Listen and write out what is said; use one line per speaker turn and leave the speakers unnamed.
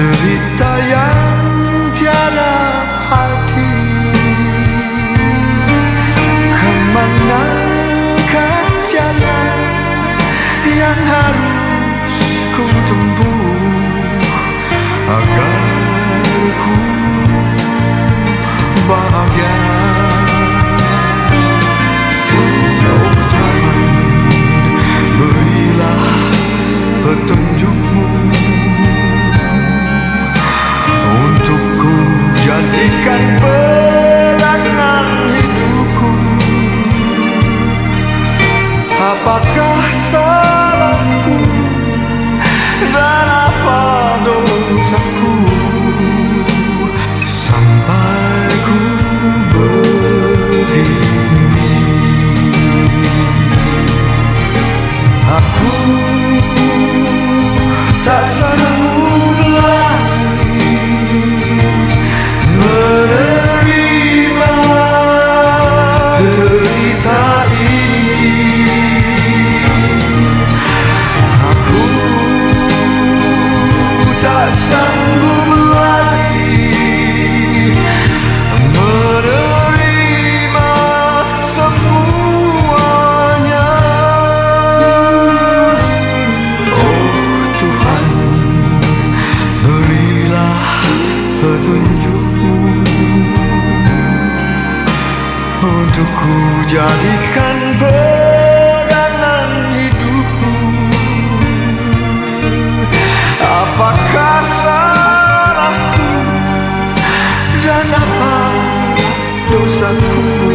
derita yang dalam hati. Kemenangkan jalan yang harus apakah Untuk ku jadikan peranan hidupku. Apakah salahku dan apa dosaku